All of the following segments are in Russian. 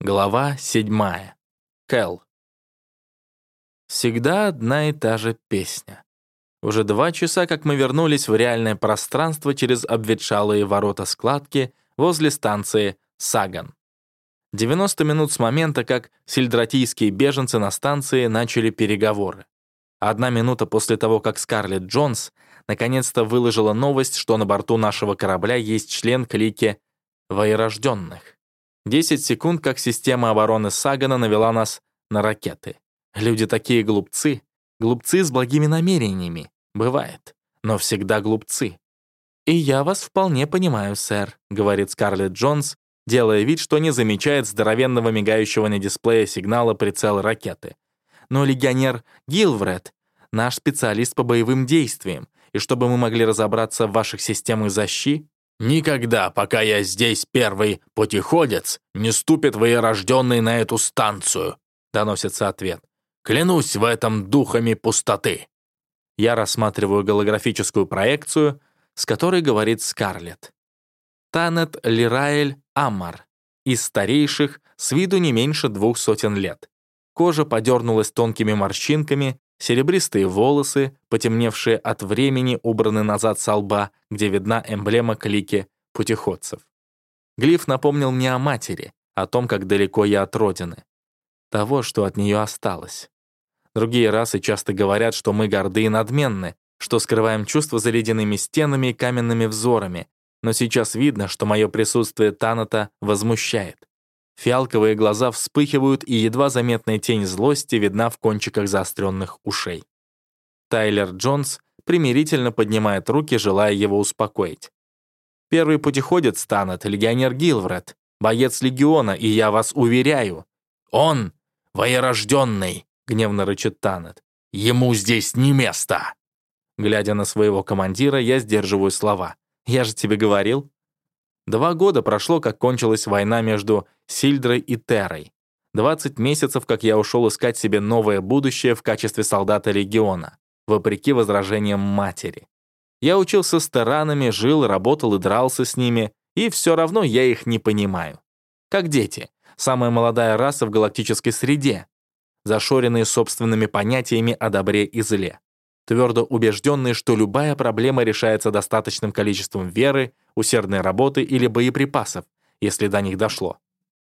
Глава 7. Кэл. Всегда одна и та же песня. Уже два часа, как мы вернулись в реальное пространство через обветшалые ворота складки возле станции Саган. 90 минут с момента, как сельдратийские беженцы на станции начали переговоры. Одна минута после того, как Скарлетт Джонс наконец-то выложила новость, что на борту нашего корабля есть член клики «Воерожденных». 10 секунд, как система обороны Сагана навела нас на ракеты. Люди такие глупцы. Глупцы с благими намерениями. Бывает. Но всегда глупцы. «И я вас вполне понимаю, сэр», — говорит Скарлетт Джонс, делая вид, что не замечает здоровенного мигающего на дисплее сигнала прицела ракеты. «Но легионер Гилвред — наш специалист по боевым действиям, и чтобы мы могли разобраться в ваших системах защиты, Никогда, пока я здесь первый путеходец, не ступит воерожденный на эту станцию», — доносится ответ. «Клянусь в этом духами пустоты». Я рассматриваю голографическую проекцию, с которой говорит Скарлетт. Танет Лираэль Аммар, из старейших, с виду не меньше двух сотен лет. Кожа подернулась тонкими морщинками, Серебристые волосы, потемневшие от времени, убраны назад со лба, где видна эмблема клики путеходцев. Глиф напомнил мне о матери, о том, как далеко я от родины. Того, что от нее осталось. Другие расы часто говорят, что мы горды и надменны, что скрываем чувства за ледяными стенами и каменными взорами, но сейчас видно, что мое присутствие Таната возмущает. Фиалковые глаза вспыхивают, и едва заметная тень злости видна в кончиках заостренных ушей. Тайлер Джонс примирительно поднимает руки, желая его успокоить. Первый путеходец станет легионер Гилвред, боец легиона, и я вас уверяю, он воерожденный, гневно рычит Танет. Ему здесь не место. Глядя на своего командира, я сдерживаю слова. Я же тебе говорил. Два года прошло, как кончилась война между Сильдрой и Террой. 20 месяцев, как я ушел искать себе новое будущее в качестве солдата Легиона, вопреки возражениям матери. Я учился с таранами, жил, работал и дрался с ними, и все равно я их не понимаю. Как дети, самая молодая раса в галактической среде, зашоренные собственными понятиями о добре и зле твердо убежденные, что любая проблема решается достаточным количеством веры, усердной работы или боеприпасов, если до них дошло.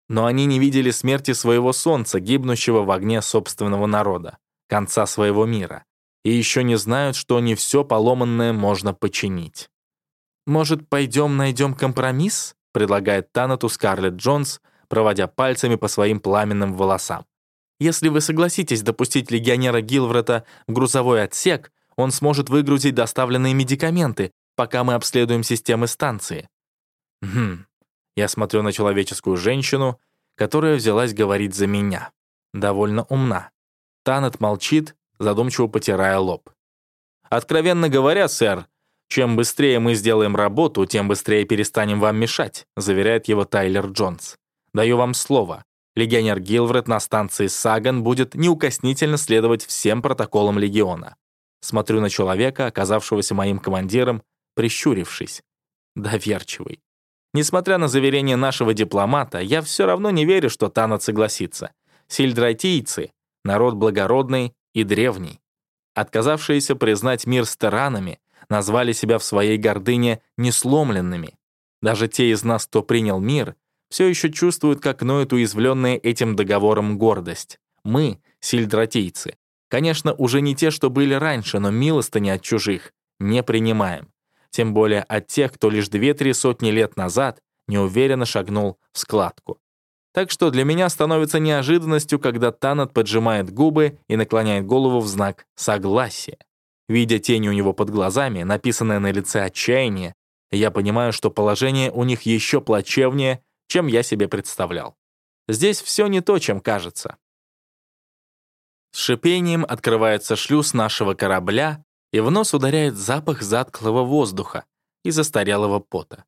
Но они не видели смерти своего солнца, гибнущего в огне собственного народа, конца своего мира, и еще не знают, что не все поломанное можно починить. «Может, пойдем найдем компромисс?» предлагает Танату Скарлетт Джонс, проводя пальцами по своим пламенным волосам. «Если вы согласитесь допустить легионера Гилврета в грузовой отсек, он сможет выгрузить доставленные медикаменты, пока мы обследуем системы станции. Хм. Я смотрю на человеческую женщину, которая взялась говорить за меня. Довольно умна. Танет молчит, задумчиво потирая лоб. «Откровенно говоря, сэр, чем быстрее мы сделаем работу, тем быстрее перестанем вам мешать», заверяет его Тайлер Джонс. «Даю вам слово. Легионер Гилвред на станции Саган будет неукоснительно следовать всем протоколам Легиона. Смотрю на человека, оказавшегося моим командиром, прищурившись. Доверчивый. Несмотря на заверение нашего дипломата, я все равно не верю, что Танат согласится. Сильдратийцы — народ благородный и древний. Отказавшиеся признать мир с таранами, назвали себя в своей гордыне несломленными. Даже те из нас, кто принял мир, все еще чувствуют, как ноет уязвленная этим договором гордость. Мы — сильдратийцы, Конечно, уже не те, что были раньше, но милостыни от чужих не принимаем. Тем более от тех, кто лишь две-три сотни лет назад неуверенно шагнул в складку. Так что для меня становится неожиданностью, когда Танат поджимает губы и наклоняет голову в знак согласия. Видя тень у него под глазами, написанное на лице отчаяние, я понимаю, что положение у них еще плачевнее, чем я себе представлял. Здесь все не то, чем кажется. С шипением открывается шлюз нашего корабля, и в нос ударяет запах затклого воздуха и застарелого пота.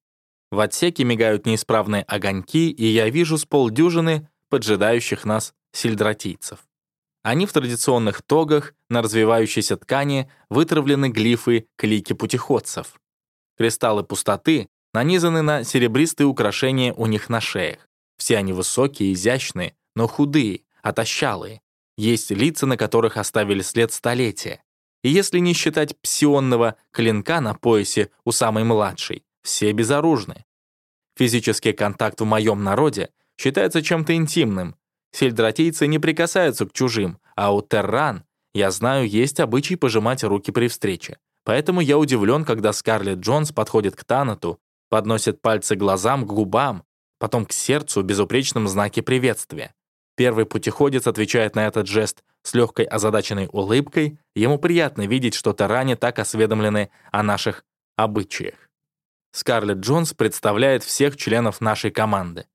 В отсеке мигают неисправные огоньки, и я вижу с полдюжины поджидающих нас сельдратийцев. Они в традиционных тогах, на развивающейся ткани вытравлены глифы клики путеходцев. Кристаллы пустоты нанизаны на серебристые украшения у них на шеях. Все они высокие, изящные, но худые, отощалые. Есть лица, на которых оставили след столетия. Если не считать псионного клинка на поясе у самой младшей, все безоружны. Физический контакт в моем народе считается чем-то интимным. Сельдратийцы не прикасаются к чужим, а у терран, я знаю, есть обычай пожимать руки при встрече. Поэтому я удивлен, когда Скарлетт Джонс подходит к Танату, подносит пальцы глазам, к губам, потом к сердцу в безупречном знаке приветствия. Первый путеходец отвечает на этот жест с легкой озадаченной улыбкой. Ему приятно видеть, что Таране так осведомлены о наших обычаях. Скарлетт Джонс представляет всех членов нашей команды.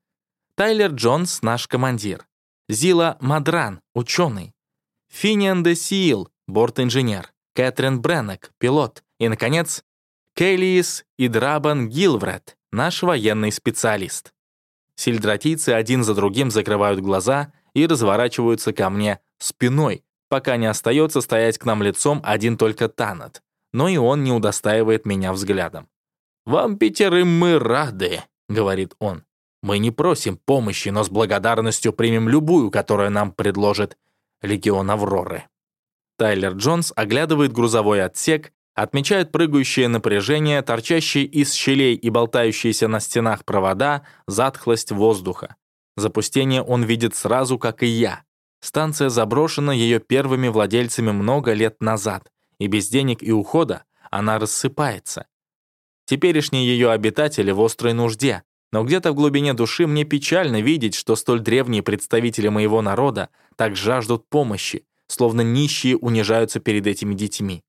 Тайлер Джонс — наш командир. Зила Мадран — ученый. Финиан де Сиил — борт-инженер. Кэтрин Бреннек — пилот. И, наконец, Кейлиис Идрабан Гилвред — наш военный специалист. Сельдратийцы один за другим закрывают глаза и разворачиваются ко мне спиной, пока не остается стоять к нам лицом один только Танат. Но и он не удостаивает меня взглядом. «Вам пятерым мы рады», — говорит он. «Мы не просим помощи, но с благодарностью примем любую, которую нам предложит Легион Авроры». Тайлер Джонс оглядывает грузовой отсек отмечают прыгающее напряжение, торчащие из щелей и болтающиеся на стенах провода, затхлость воздуха. Запустение он видит сразу, как и я. Станция заброшена ее первыми владельцами много лет назад, и без денег и ухода она рассыпается. Теперешние ее обитатели в острой нужде, но где-то в глубине души мне печально видеть, что столь древние представители моего народа так жаждут помощи, словно нищие унижаются перед этими детьми.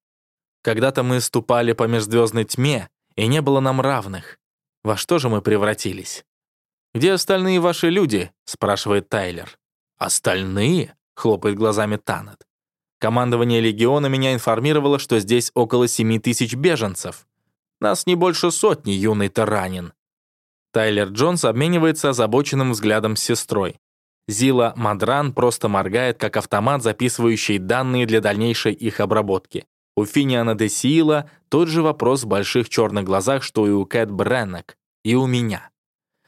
Когда-то мы ступали по межзвездной тьме, и не было нам равных. Во что же мы превратились? «Где остальные ваши люди?» — спрашивает Тайлер. «Остальные?» — хлопает глазами Танет. Командование легиона меня информировало, что здесь около семи тысяч беженцев. Нас не больше сотни, юный таранин. Тайлер Джонс обменивается озабоченным взглядом с сестрой. Зила Мадран просто моргает, как автомат, записывающий данные для дальнейшей их обработки. У Финиана де Сиила тот же вопрос в больших черных глазах, что и у Кэт Бреннек, и у меня.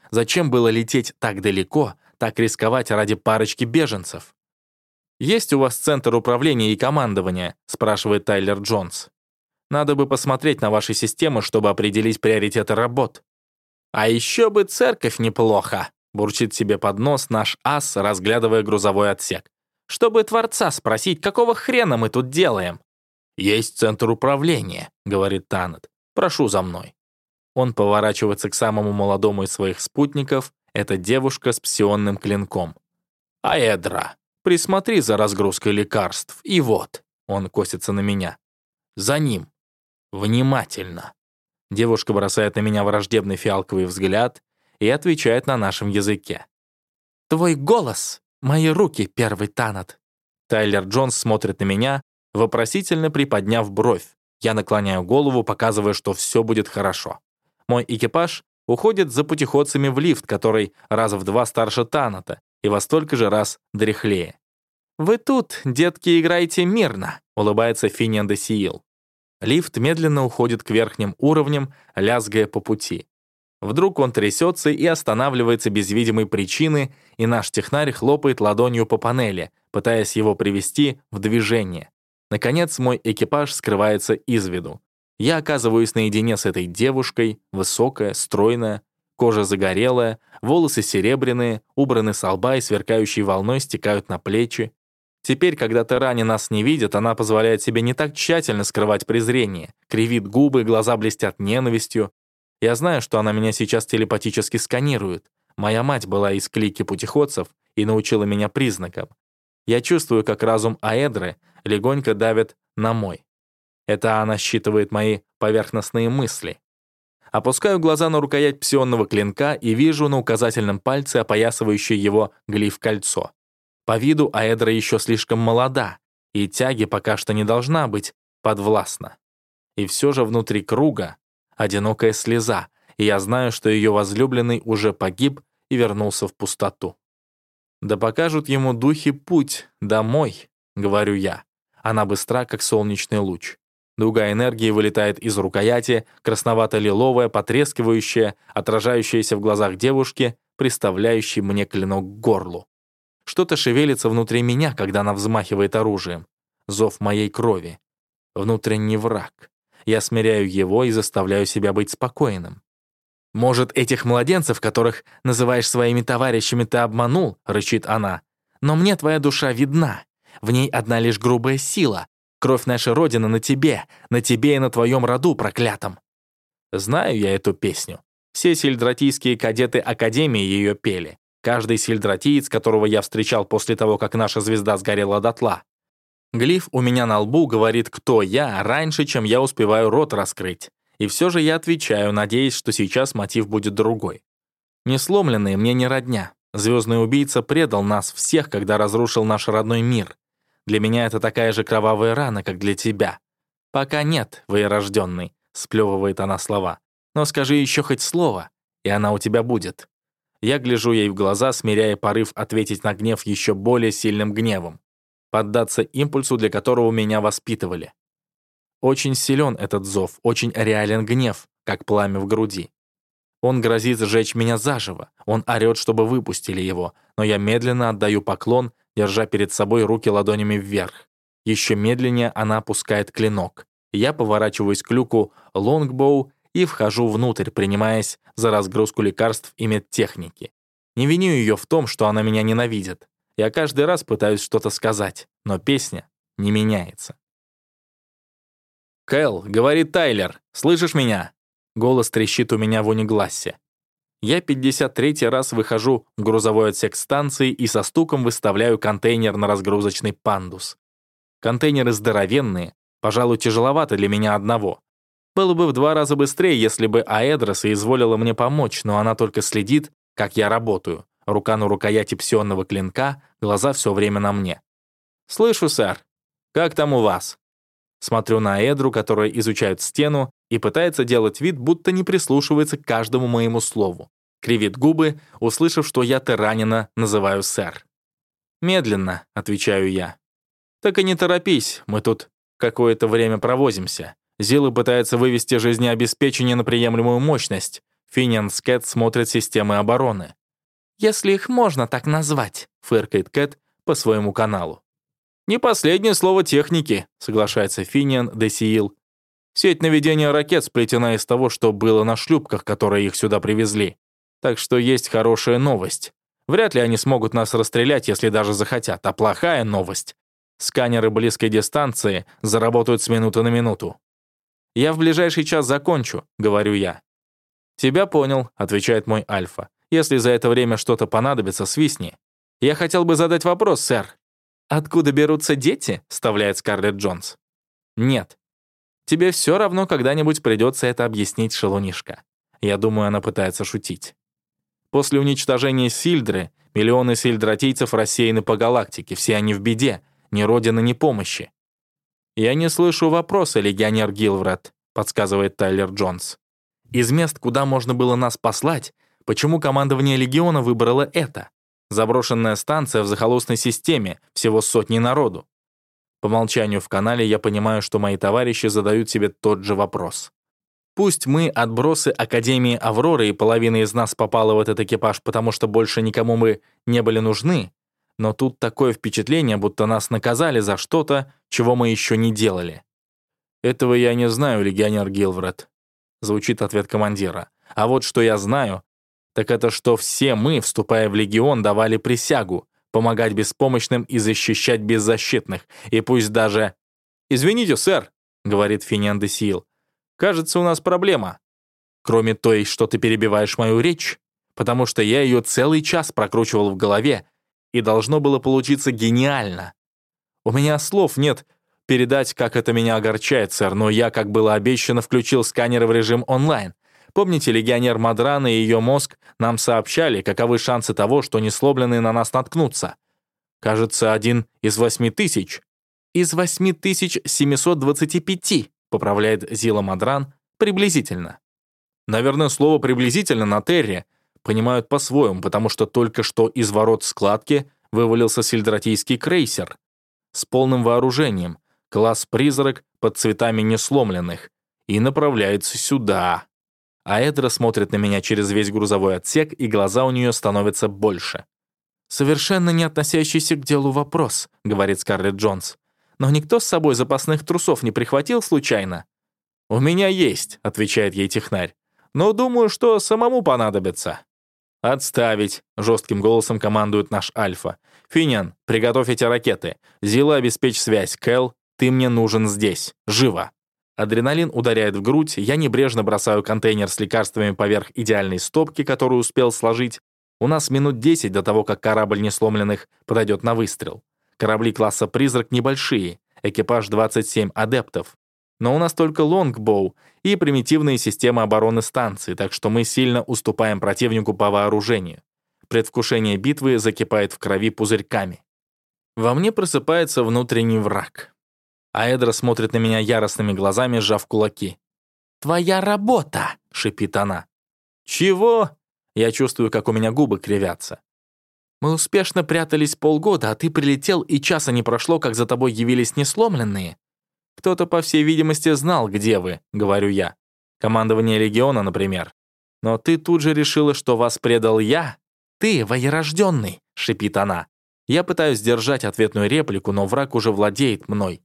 Зачем было лететь так далеко, так рисковать ради парочки беженцев? «Есть у вас центр управления и командования?» — спрашивает Тайлер Джонс. «Надо бы посмотреть на ваши системы, чтобы определить приоритеты работ». «А еще бы церковь неплохо», — бурчит себе под нос наш ас, разглядывая грузовой отсек. «Чтобы Творца спросить, какого хрена мы тут делаем?» «Есть центр управления», — говорит Танет. «Прошу за мной». Он поворачивается к самому молодому из своих спутников. Это девушка с псионным клинком. «Аэдра, присмотри за разгрузкой лекарств. И вот», — он косится на меня. «За ним. Внимательно». Девушка бросает на меня враждебный фиалковый взгляд и отвечает на нашем языке. «Твой голос, мои руки, первый Танат». Тайлер Джонс смотрит на меня, вопросительно приподняв бровь. Я наклоняю голову, показывая, что все будет хорошо. Мой экипаж уходит за путеходцами в лифт, который раз в два старше Таната и во столько же раз дряхлее. «Вы тут, детки, играете мирно», — улыбается Финиан де Сиил. Лифт медленно уходит к верхним уровням, лязгая по пути. Вдруг он трясется и останавливается без видимой причины, и наш технарь хлопает ладонью по панели, пытаясь его привести в движение. Наконец, мой экипаж скрывается из виду. Я оказываюсь наедине с этой девушкой, высокая, стройная, кожа загорелая, волосы серебряные, убраны с лба и сверкающей волной стекают на плечи. Теперь, когда Терани нас не видит, она позволяет себе не так тщательно скрывать презрение, кривит губы, глаза блестят ненавистью. Я знаю, что она меня сейчас телепатически сканирует. Моя мать была из клики путеходцев и научила меня признакам. Я чувствую, как разум Аэдры легонько давит на мой. Это она считывает мои поверхностные мысли. Опускаю глаза на рукоять псионного клинка и вижу на указательном пальце опоясывающее его глиф-кольцо. По виду Аэдра еще слишком молода, и тяги пока что не должна быть подвластна. И все же внутри круга одинокая слеза, и я знаю, что ее возлюбленный уже погиб и вернулся в пустоту. «Да покажут ему духи путь домой», — говорю я. Она быстра, как солнечный луч. Дуга энергии вылетает из рукояти, красновато-лиловая, потрескивающая, отражающаяся в глазах девушки, приставляющий мне клинок к горлу. Что-то шевелится внутри меня, когда она взмахивает оружием. Зов моей крови. Внутренний враг. Я смиряю его и заставляю себя быть спокойным. «Может, этих младенцев, которых называешь своими товарищами, ты обманул?» — рычит она. «Но мне твоя душа видна. В ней одна лишь грубая сила. Кровь нашей Родины на тебе, на тебе и на твоем роду проклятом». Знаю я эту песню. Все сельдратийские кадеты Академии ее пели. Каждый сельдратиец, которого я встречал после того, как наша звезда сгорела дотла. Глиф у меня на лбу говорит, кто я, раньше, чем я успеваю рот раскрыть. И все же я отвечаю, надеясь, что сейчас мотив будет другой. Несломленные мне не родня. Звездный убийца предал нас всех, когда разрушил наш родной мир. Для меня это такая же кровавая рана, как для тебя. Пока нет, воерожденный, сплевывает она слова. Но скажи еще хоть слово, и она у тебя будет. Я гляжу ей в глаза, смиряя порыв ответить на гнев еще более сильным гневом. Поддаться импульсу, для которого меня воспитывали. Очень силен этот зов, очень реален гнев, как пламя в груди. Он грозит сжечь меня заживо, он орёт, чтобы выпустили его, но я медленно отдаю поклон, держа перед собой руки ладонями вверх. Еще медленнее она опускает клинок. Я поворачиваюсь к люку лонгбоу и вхожу внутрь, принимаясь за разгрузку лекарств и медтехники. Не виню ее в том, что она меня ненавидит. Я каждый раз пытаюсь что-то сказать, но песня не меняется. «Кэл, — говорит Тайлер, — слышишь меня?» Голос трещит у меня в униглассе. Я 53 раз выхожу в грузовой отсек станции и со стуком выставляю контейнер на разгрузочный пандус. Контейнеры здоровенные, пожалуй, тяжеловато для меня одного. Было бы в два раза быстрее, если бы Аэдра соизволила мне помочь, но она только следит, как я работаю. Рука на рукояти псионного клинка, глаза все время на мне. «Слышу, сэр. Как там у вас?» Смотрю на Эдру, которая изучает стену и пытается делать вид, будто не прислушивается к каждому моему слову. Кривит губы, услышав, что я Теранина называю сэр. «Медленно», — отвечаю я. «Так и не торопись, мы тут какое-то время провозимся. Зилы пытается вывести жизнеобеспечение на приемлемую мощность. Финианс Кэт смотрит системы обороны. «Если их можно так назвать», — фыркает Кэт по своему каналу. «Не последнее слово техники», — соглашается Финиан Десиил. «Сеть наведения ракет сплетена из того, что было на шлюпках, которые их сюда привезли. Так что есть хорошая новость. Вряд ли они смогут нас расстрелять, если даже захотят. А плохая новость. Сканеры близкой дистанции заработают с минуты на минуту. «Я в ближайший час закончу», — говорю я. «Тебя понял», — отвечает мой Альфа. «Если за это время что-то понадобится, свистни». «Я хотел бы задать вопрос, сэр», «Откуда берутся дети?» — вставляет Скарлетт Джонс. «Нет. Тебе все равно когда-нибудь придется это объяснить, шалунишка». Я думаю, она пытается шутить. После уничтожения Сильдры миллионы сильдратийцев рассеяны по галактике, все они в беде, ни родины, ни помощи. «Я не слышу вопроса, легионер Гилвред», — подсказывает Тайлер Джонс. «Из мест, куда можно было нас послать, почему командование легиона выбрало это? Заброшенная станция в захолустной системе, всего сотни народу. По молчанию в канале я понимаю, что мои товарищи задают себе тот же вопрос. Пусть мы отбросы Академии Авроры, и половина из нас попала в этот экипаж, потому что больше никому мы не были нужны, но тут такое впечатление, будто нас наказали за что-то, чего мы еще не делали. «Этого я не знаю, легионер Гилвред», — звучит ответ командира. «А вот что я знаю, так это что все мы, вступая в легион, давали присягу помогать беспомощным и защищать беззащитных, и пусть даже... «Извините, сэр», — говорит Финиан де Сил, «кажется, у нас проблема. Кроме той, что ты перебиваешь мою речь, потому что я ее целый час прокручивал в голове, и должно было получиться гениально. У меня слов нет передать, как это меня огорчает, сэр, но я, как было обещано, включил сканеры в режим онлайн, Помните, легионер Мадрана и ее мозг нам сообщали, каковы шансы того, что неслобленные на нас наткнутся? Кажется, один из восьми тысяч. Из восьми тысяч семисот двадцати пяти, поправляет Зила Мадран, приблизительно. Наверное, слово «приблизительно» на Терре понимают по-своему, потому что только что из ворот складки вывалился сельдратийский крейсер с полным вооружением, класс «Призрак» под цветами несломленных, и направляется сюда. А Эдра смотрит на меня через весь грузовой отсек, и глаза у нее становятся больше. «Совершенно не относящийся к делу вопрос», — говорит Скарлетт Джонс. «Но никто с собой запасных трусов не прихватил случайно?» «У меня есть», — отвечает ей технарь. «Но думаю, что самому понадобится». «Отставить», — жестким голосом командует наш Альфа. «Финиан, приготовь эти ракеты. Зила, обеспечь связь. Кэл, ты мне нужен здесь. Живо». Адреналин ударяет в грудь, я небрежно бросаю контейнер с лекарствами поверх идеальной стопки, которую успел сложить. У нас минут 10 до того, как корабль несломленных подойдет на выстрел. Корабли класса «Призрак» небольшие, экипаж 27 адептов. Но у нас только лонгбоу и примитивные системы обороны станции, так что мы сильно уступаем противнику по вооружению. Предвкушение битвы закипает в крови пузырьками. Во мне просыпается внутренний враг. Аэдра смотрит на меня яростными глазами, сжав кулаки. «Твоя работа!» — шипит она. «Чего?» Я чувствую, как у меня губы кривятся. «Мы успешно прятались полгода, а ты прилетел, и часа не прошло, как за тобой явились несломленные. Кто-то, по всей видимости, знал, где вы», — говорю я. Командование легиона, например. Но ты тут же решила, что вас предал я? Ты, воерожденный, шипит она. Я пытаюсь сдержать ответную реплику, но враг уже владеет мной.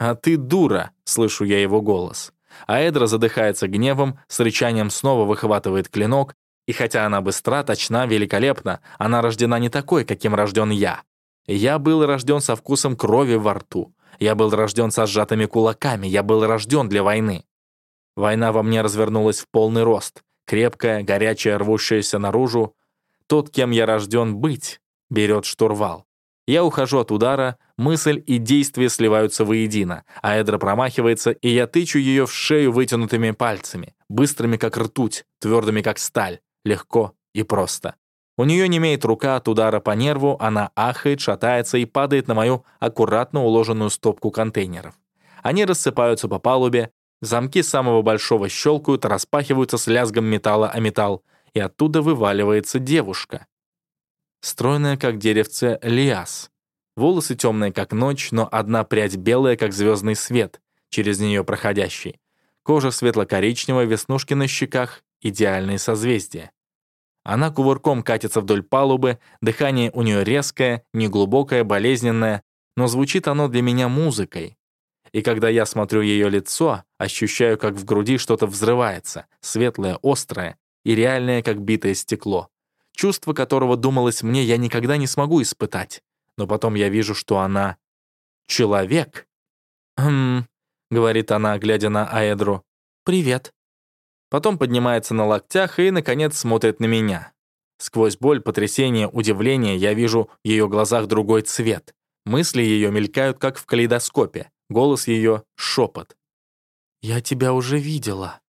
«А ты дура!» — слышу я его голос. А Эдра задыхается гневом, с рычанием снова выхватывает клинок, и хотя она быстра, точна, великолепна, она рождена не такой, каким рожден я. Я был рожден со вкусом крови во рту. Я был рожден со сжатыми кулаками. Я был рожден для войны. Война во мне развернулась в полный рост. Крепкая, горячая, рвущаяся наружу. Тот, кем я рожден быть, берет штурвал. Я ухожу от удара, мысль и действие сливаются воедино, а Эдра промахивается, и я тычу ее в шею вытянутыми пальцами, быстрыми как ртуть, твердыми как сталь, легко и просто. У нее не имеет рука от удара по нерву, она ахает, шатается и падает на мою аккуратно уложенную стопку контейнеров. Они рассыпаются по палубе, замки самого большого щелкают, распахиваются с лязгом металла о металл, и оттуда вываливается девушка стройная, как деревце, лиас. Волосы темные, как ночь, но одна прядь белая, как звездный свет, через нее проходящий. Кожа светло-коричневая, веснушки на щеках, идеальные созвездия. Она кувырком катится вдоль палубы, дыхание у нее резкое, неглубокое, болезненное, но звучит оно для меня музыкой. И когда я смотрю ее лицо, ощущаю, как в груди что-то взрывается, светлое, острое и реальное, как битое стекло чувство которого, думалось мне, я никогда не смогу испытать. Но потом я вижу, что она человек. «Хм», — говорит она, глядя на Аэдру. «Привет». Потом поднимается на локтях и, наконец, смотрит на меня. Сквозь боль, потрясение, удивление я вижу в ее глазах другой цвет. Мысли ее мелькают, как в калейдоскопе. Голос ее — шепот. «Я тебя уже видела».